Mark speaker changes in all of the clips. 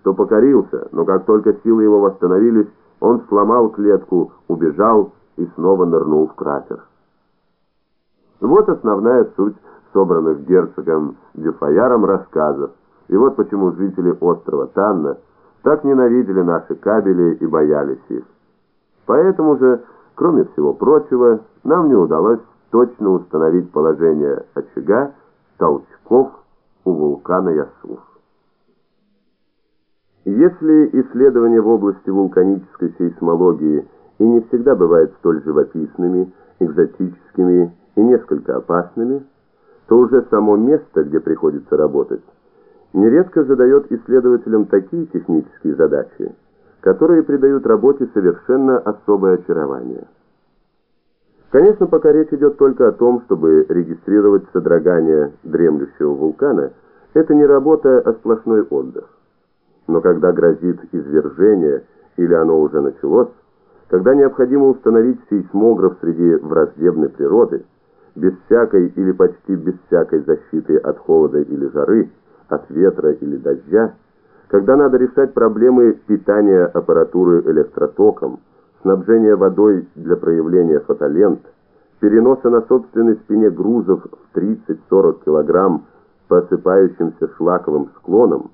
Speaker 1: что покорился, но как только силы его восстановились, он сломал клетку, убежал и снова нырнул в кратер. Вот основная суть собранных герцогом Дюфаяром рассказов, и вот почему жители острова Танна так ненавидели наши кабели и боялись их. Поэтому же, кроме всего прочего, нам не удалось точно установить положение очага толчков у вулкана Ясуф. Если исследования в области вулканической сейсмологии и не всегда бывают столь живописными, экзотическими и несколько опасными, то уже само место, где приходится работать, нередко задает исследователям такие технические задачи, которые придают работе совершенно особое очарование. Конечно, пока речь идет только о том, чтобы регистрировать содрогание дремлющего вулкана, это не работа, а сплошной отдых. Но когда грозит извержение или оно уже началось, когда необходимо установить сейсмограф среди враждебной природы, без всякой или почти без всякой защиты от холода или жары, от ветра или дождя, когда надо решать проблемы питания аппаратуры электротоком, снабжения водой для проявления фотолент, переноса на собственной спине грузов в 30-40 килограмм по осыпающимся шлаковым склонам,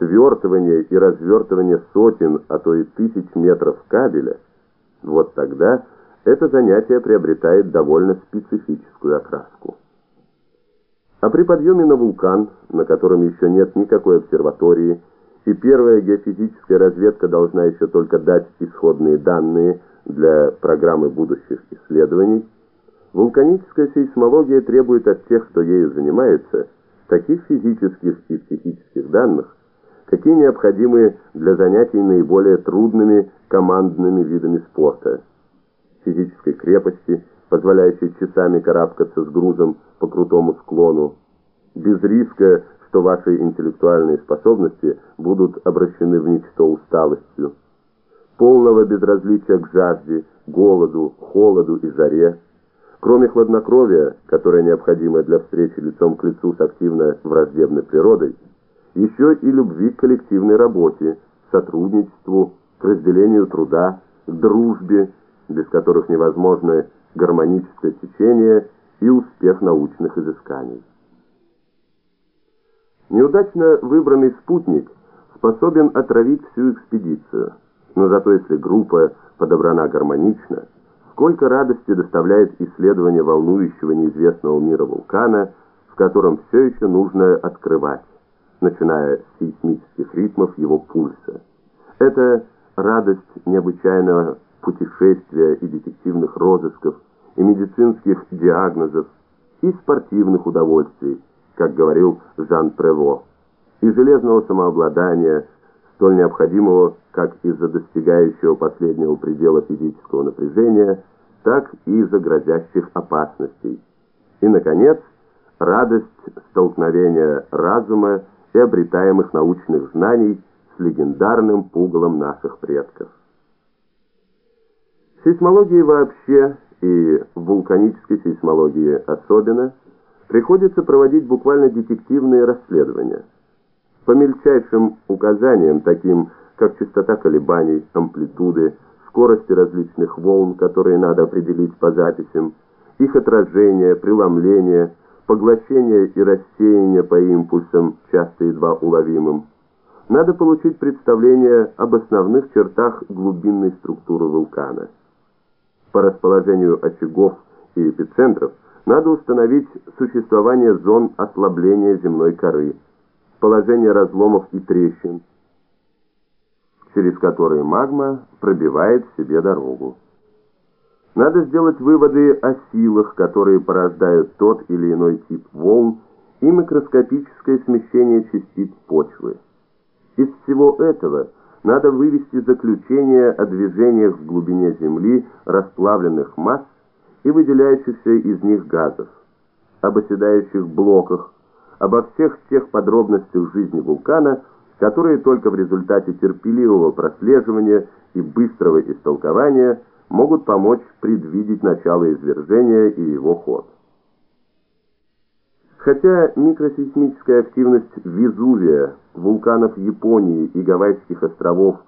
Speaker 1: свертывание и развертывание сотен, а то и тысяч метров кабеля, вот тогда это занятие приобретает довольно специфическую окраску. А при подъеме на вулкан, на котором еще нет никакой обсерватории, и первая геофизическая разведка должна еще только дать исходные данные для программы будущих исследований, вулканическая сейсмология требует от тех, кто ею занимается, таких физических и психических данных, какие необходимы для занятий наиболее трудными командными видами спорта. Физической крепости, позволяющей часами карабкаться с грузом по крутому склону, без риска, что ваши интеллектуальные способности будут обращены в ничто усталостью, полного безразличия к жажде, голоду, холоду и жаре, кроме хладнокровия, которое необходимо для встречи лицом к лицу с активно враждебной природой, еще и любви к коллективной работе, сотрудничеству, к разделению труда, к дружбе, без которых невозможно гармоническое течение и успех научных изысканий. Неудачно выбранный спутник способен отравить всю экспедицию, но зато если группа подобрана гармонично, сколько радости доставляет исследование волнующего неизвестного мира вулкана, в котором все еще нужно открывать начиная с сейсмических ритмов его пульса. Это радость необычайного путешествия и детективных розысков, и медицинских диагнозов, и спортивных удовольствий, как говорил Жан Прево, и железного самообладания, столь необходимого как из-за достигающего последнего предела физического напряжения, так и из-за грозящих опасностей. И, наконец, радость столкновения разума обретаемых научных знаний с легендарным пугалом наших предков. В сейсмологии вообще и в вулканической сейсмологии особенно приходится проводить буквально детективные расследования. По мельчайшим указаниям, таким как частота колебаний, амплитуды, скорости различных волн, которые надо определить по записям, их отражение, преломление, поглощение и рассеяние по импульсам, часто едва уловимым, надо получить представление об основных чертах глубинной структуры вулкана. По расположению очагов и эпицентров надо установить существование зон ослабления земной коры, положение разломов и трещин, через которые магма пробивает себе дорогу. Надо сделать выводы о силах, которые порождают тот или иной тип волн и микроскопическое смещение частиц почвы. Из всего этого надо вывести заключение о движениях в глубине Земли расплавленных масс и выделяющихся из них газов, об оседающих блоках, обо всех тех подробностях жизни вулкана, которые только в результате терпеливого прослеживания и быстрого истолкования – могут помочь предвидеть начало извержения и его ход. Хотя микросейсмическая активность Везувия, вулканов Японии и Гавайских островов